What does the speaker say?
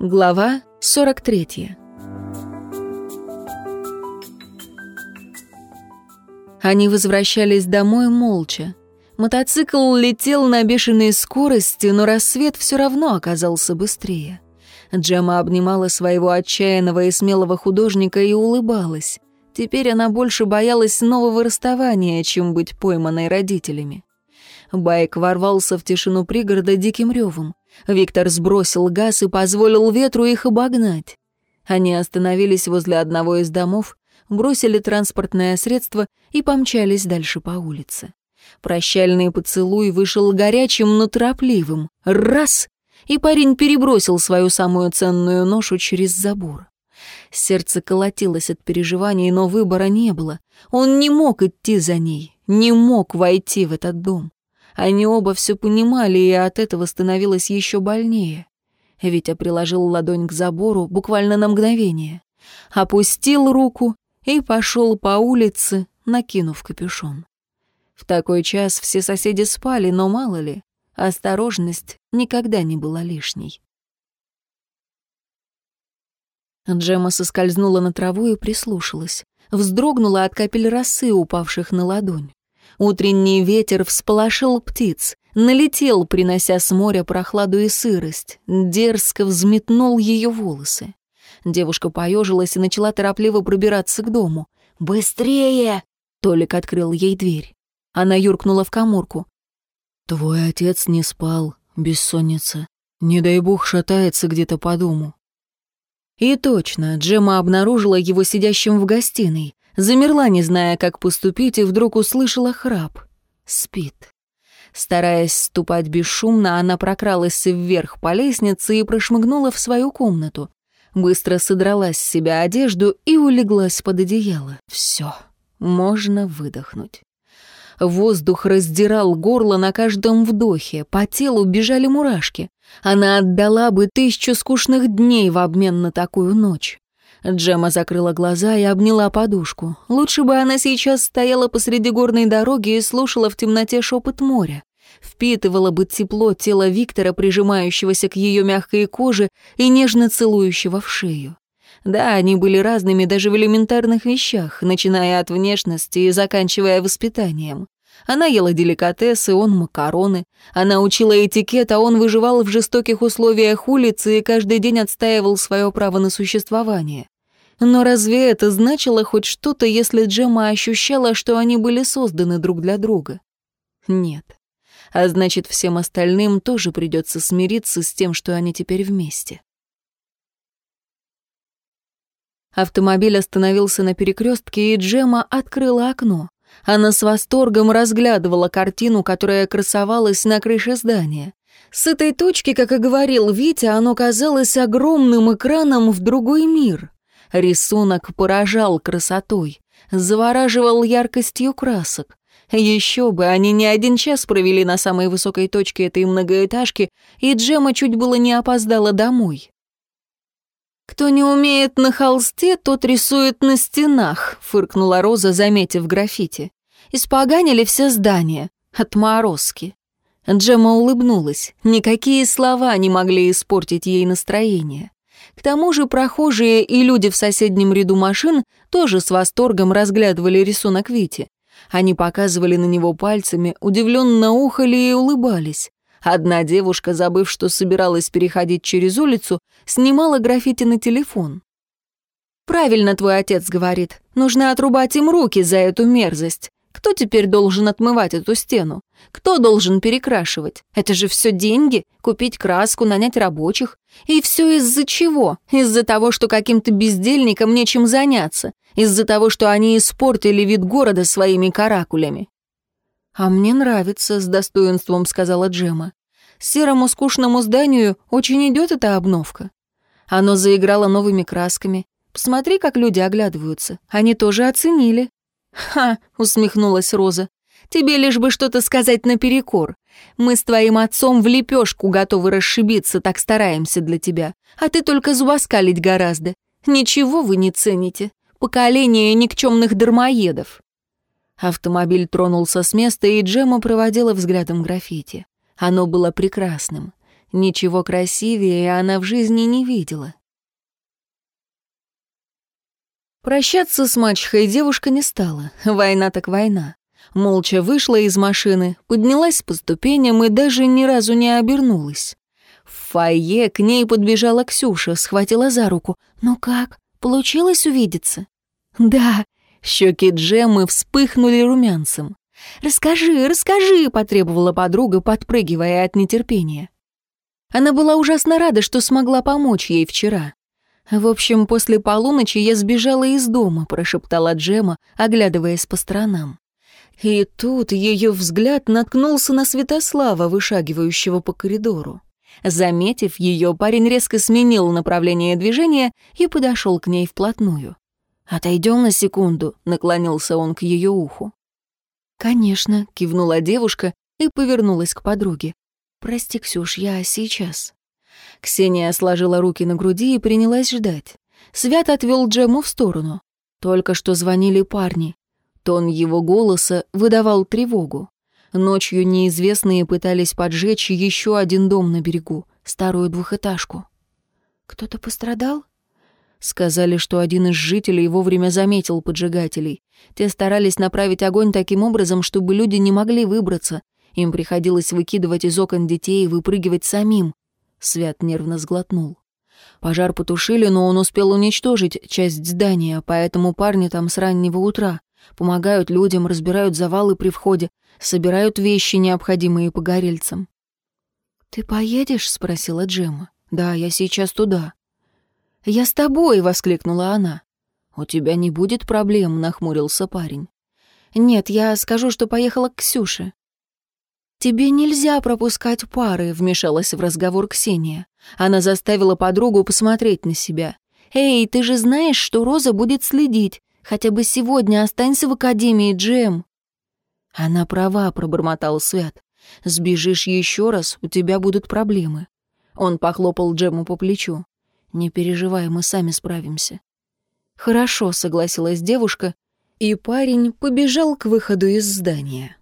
Глава 43 Они возвращались домой молча. Мотоцикл летел на бешеной скорости, но рассвет все равно оказался быстрее. Джема обнимала своего отчаянного и смелого художника и улыбалась. Теперь она больше боялась нового расставания, чем быть пойманной родителями. Байк ворвался в тишину пригорода диким ревом. Виктор сбросил газ и позволил ветру их обогнать. Они остановились возле одного из домов, бросили транспортное средство и помчались дальше по улице. Прощальный поцелуй вышел горячим, но торопливым. Раз! И парень перебросил свою самую ценную ношу через забор. Сердце колотилось от переживаний, но выбора не было. Он не мог идти за ней, не мог войти в этот дом. Они оба все понимали, и от этого становилось еще больнее. Витя приложил ладонь к забору буквально на мгновение. Опустил руку и пошел по улице, накинув капюшон. В такой час все соседи спали, но мало ли, осторожность никогда не была лишней. Джема соскользнула на траву и прислушалась. Вздрогнула от капель росы, упавших на ладонь. Утренний ветер всполошил птиц, налетел, принося с моря прохладу и сырость, дерзко взметнул ее волосы. Девушка поежилась и начала торопливо пробираться к дому. «Быстрее!» — Толик открыл ей дверь. Она юркнула в коморку. «Твой отец не спал, бессонница. Не дай бог шатается где-то по дому». И точно, Джема обнаружила его сидящим в гостиной. Замерла, не зная, как поступить, и вдруг услышала храп. Спит. Стараясь ступать бесшумно, она прокралась вверх по лестнице и прошмыгнула в свою комнату. Быстро содрала с себя одежду и улеглась под одеяло. Все, можно выдохнуть. Воздух раздирал горло на каждом вдохе, по телу бежали мурашки. Она отдала бы тысячу скучных дней в обмен на такую ночь. Джема закрыла глаза и обняла подушку. Лучше бы она сейчас стояла посреди горной дороги и слушала в темноте шепот моря. Впитывала бы тепло тела Виктора, прижимающегося к ее мягкой коже и нежно целующего в шею. Да, они были разными даже в элементарных вещах, начиная от внешности и заканчивая воспитанием. Она ела деликатесы, он макароны. Она учила этикет, а он выживал в жестоких условиях улицы и каждый день отстаивал свое право на существование. Но разве это значило хоть что-то, если Джема ощущала, что они были созданы друг для друга? Нет. А значит, всем остальным тоже придется смириться с тем, что они теперь вместе. Автомобиль остановился на перекрестке, и Джема открыла окно. Она с восторгом разглядывала картину, которая красовалась на крыше здания. С этой точки, как и говорил Витя, оно казалось огромным экраном в другой мир. Рисунок поражал красотой, завораживал яркостью красок. Еще бы, они не один час провели на самой высокой точке этой многоэтажки, и Джема чуть было не опоздала домой. «Кто не умеет на холсте, тот рисует на стенах», — фыркнула Роза, заметив граффити. «Испоганили все здания. Отморозки». Джема улыбнулась. Никакие слова не могли испортить ей настроение. К тому же прохожие и люди в соседнем ряду машин тоже с восторгом разглядывали рисунок Вити. Они показывали на него пальцами, удивленно ухали и улыбались. Одна девушка, забыв, что собиралась переходить через улицу, снимала граффити на телефон. «Правильно твой отец говорит. Нужно отрубать им руки за эту мерзость. Кто теперь должен отмывать эту стену? Кто должен перекрашивать? Это же все деньги. Купить краску, нанять рабочих. И все из-за чего? Из-за того, что каким-то бездельникам нечем заняться. Из-за того, что они испортили вид города своими каракулями. «А мне нравится», — с достоинством сказала Джема. «Серому скучному зданию очень идет эта обновка. Оно заиграло новыми красками. Посмотри, как люди оглядываются. Они тоже оценили». «Ха!» — усмехнулась Роза. «Тебе лишь бы что-то сказать наперекор. Мы с твоим отцом в лепешку готовы расшибиться, так стараемся для тебя. А ты только зубоскалить гораздо. Ничего вы не цените. Поколение никчемных дармоедов». Автомобиль тронулся с места, и Джема проводила взглядом граффити. Оно было прекрасным. Ничего красивее она в жизни не видела. Прощаться с мачехой девушка не стала. Война так война. Молча вышла из машины, поднялась по ступеням и даже ни разу не обернулась. В фойе к ней подбежала Ксюша, схватила за руку. «Ну как, получилось увидеться?» «Да». Щеки Джеммы вспыхнули румянцем. «Расскажи, расскажи», — потребовала подруга, подпрыгивая от нетерпения. Она была ужасно рада, что смогла помочь ей вчера. «В общем, после полуночи я сбежала из дома», — прошептала Джема, оглядываясь по сторонам. И тут ее взгляд наткнулся на Святослава, вышагивающего по коридору. Заметив ее, парень резко сменил направление движения и подошел к ней вплотную. «Отойдем на секунду», — наклонился он к ее уху. «Конечно», — кивнула девушка и повернулась к подруге. «Прости, Ксюш, я сейчас». Ксения сложила руки на груди и принялась ждать. Свят отвел Джему в сторону. Только что звонили парни. Тон его голоса выдавал тревогу. Ночью неизвестные пытались поджечь еще один дом на берегу, старую двухэтажку. «Кто-то пострадал?» Сказали, что один из жителей вовремя заметил поджигателей. Те старались направить огонь таким образом, чтобы люди не могли выбраться. Им приходилось выкидывать из окон детей и выпрыгивать самим. Свят нервно сглотнул. Пожар потушили, но он успел уничтожить часть здания, поэтому парни там с раннего утра. Помогают людям, разбирают завалы при входе, собирают вещи, необходимые погорельцам. «Ты поедешь?» — спросила Джема. «Да, я сейчас туда». «Я с тобой!» — воскликнула она. «У тебя не будет проблем», — нахмурился парень. «Нет, я скажу, что поехала к Ксюше». «Тебе нельзя пропускать пары», — вмешалась в разговор Ксения. Она заставила подругу посмотреть на себя. «Эй, ты же знаешь, что Роза будет следить. Хотя бы сегодня останься в Академии, Джем». «Она права», — пробормотал Свят. «Сбежишь еще раз, у тебя будут проблемы». Он похлопал Джему по плечу. «Не переживай, мы сами справимся». «Хорошо», — согласилась девушка, и парень побежал к выходу из здания.